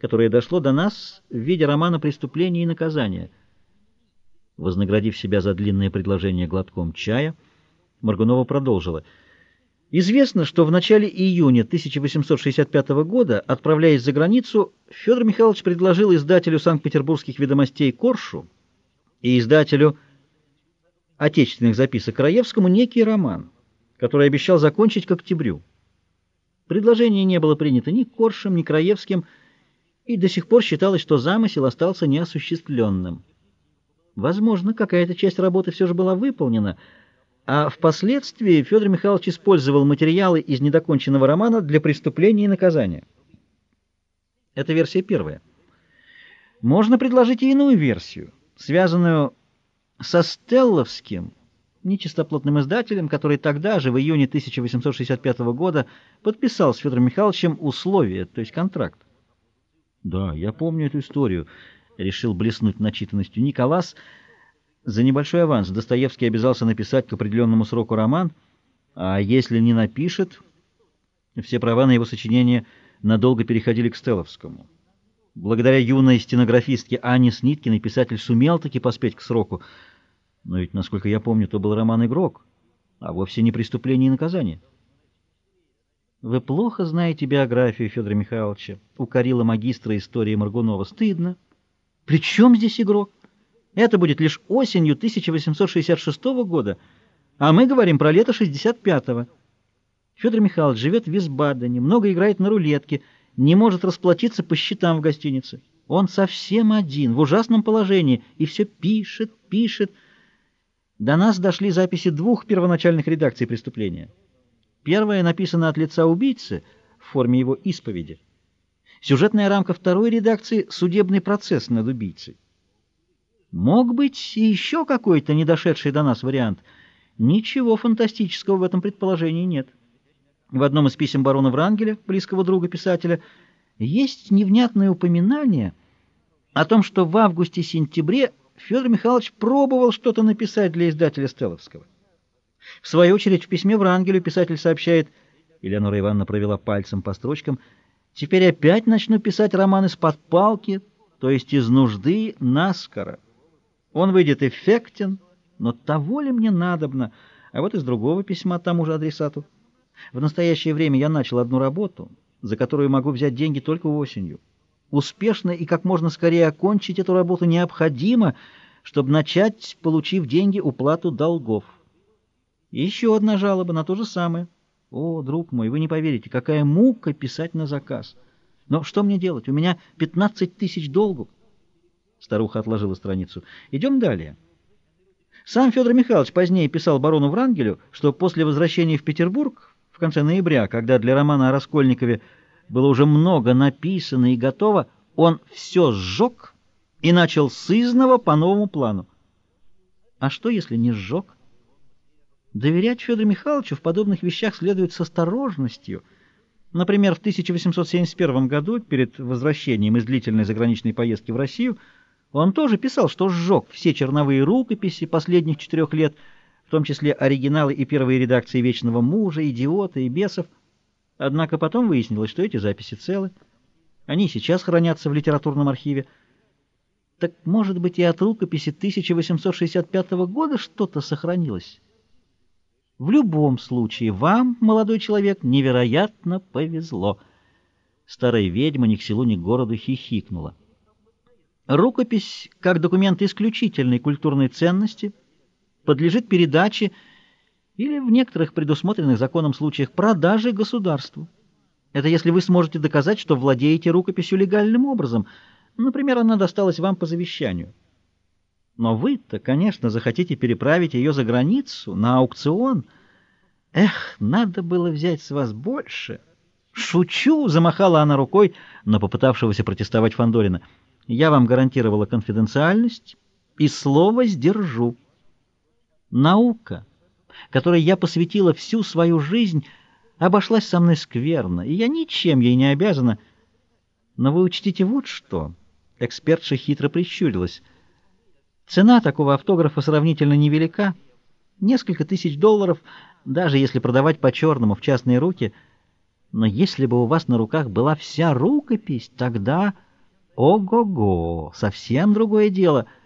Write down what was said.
которое дошло до нас в виде романа «Преступление и наказание». Вознаградив себя за длинное предложение глотком чая, Маргунова продолжила. Известно, что в начале июня 1865 года, отправляясь за границу, Федор Михайлович предложил издателю Санкт-Петербургских ведомостей Коршу и издателю отечественных записок Краевскому некий роман, который обещал закончить к октябрю. Предложение не было принято ни Коршем, ни Краевским, и до сих пор считалось, что замысел остался неосуществленным. Возможно, какая-то часть работы все же была выполнена, а впоследствии Федор Михайлович использовал материалы из недоконченного романа для преступления и наказания. Это версия первая. Можно предложить и иную версию, связанную со Стелловским, нечистоплотным издателем, который тогда же, в июне 1865 года, подписал с Федором Михайловичем условия, то есть контракт. Да, я помню эту историю, решил блеснуть начитанностью Николас. За небольшой аванс Достоевский обязался написать к определенному сроку роман, а если не напишет, все права на его сочинение надолго переходили к Стелловскому. Благодаря юной стенографистке Анне Сниткиной писатель сумел таки поспеть к сроку, но ведь, насколько я помню, то был роман «Игрок», а вовсе не «Преступление и наказание». «Вы плохо знаете биографию Федора Михайловича», — укорила магистра истории Маргунова. «Стыдно. При чем здесь игрок? Это будет лишь осенью 1866 года, а мы говорим про лето 65-го. Федор Михайлович живет в Висбадене, много играет на рулетке, не может расплатиться по счетам в гостинице. Он совсем один, в ужасном положении, и все пишет, пишет. До нас дошли записи двух первоначальных редакций преступления». Первая написана от лица убийцы в форме его исповеди. Сюжетная рамка второй редакции — судебный процесс над убийцей. Мог быть и еще какой-то недошедший до нас вариант. Ничего фантастического в этом предположении нет. В одном из писем барона Врангеля, близкого друга писателя, есть невнятное упоминание о том, что в августе-сентябре Федор Михайлович пробовал что-то написать для издателя Стелловского. В свою очередь в письме в Рангелю писатель сообщает, Елена Ивановна провела пальцем по строчкам, «Теперь опять начну писать роман из-под палки, то есть из нужды наскоро. Он выйдет эффектен, но того ли мне надобно?» А вот из другого письма тому же адресату. «В настоящее время я начал одну работу, за которую могу взять деньги только осенью. Успешно и как можно скорее окончить эту работу необходимо, чтобы начать, получив деньги, уплату долгов». Еще одна жалоба на то же самое. О, друг мой, вы не поверите, какая мука писать на заказ. Но что мне делать? У меня 15 тысяч долгов. Старуха отложила страницу. Идем далее. Сам Федор Михайлович позднее писал барону Врангелю, что после возвращения в Петербург в конце ноября, когда для романа о Раскольникове было уже много написано и готово, он все сжег и начал с изного по новому плану. А что, если не сжег? Доверять Федору Михайловичу в подобных вещах следует с осторожностью. Например, в 1871 году, перед возвращением из длительной заграничной поездки в Россию, он тоже писал, что сжег все черновые рукописи последних четырех лет, в том числе оригиналы и первые редакции «Вечного мужа», «Идиота» и «Бесов». Однако потом выяснилось, что эти записи целы. Они сейчас хранятся в литературном архиве. Так, может быть, и от рукописи 1865 года что-то сохранилось? В любом случае, вам, молодой человек, невероятно повезло. Старая ведьма ни к селу, ни к городу хихикнула. Рукопись, как документ исключительной культурной ценности, подлежит передаче или в некоторых предусмотренных законом случаях продаже государству. Это если вы сможете доказать, что владеете рукописью легальным образом. Например, она досталась вам по завещанию. Но вы-то, конечно, захотите переправить ее за границу, на аукцион. Эх, надо было взять с вас больше. Шучу, замахала она рукой на попытавшегося протестовать Фандорина. Я вам гарантировала конфиденциальность и слово сдержу. Наука, которой я посвятила всю свою жизнь, обошлась со мной скверно, и я ничем ей не обязана. Но вы учтите вот что. Экспертша хитро прищурилась — Цена такого автографа сравнительно невелика. Несколько тысяч долларов, даже если продавать по-черному в частные руки. Но если бы у вас на руках была вся рукопись, тогда... Ого-го, совсем другое дело —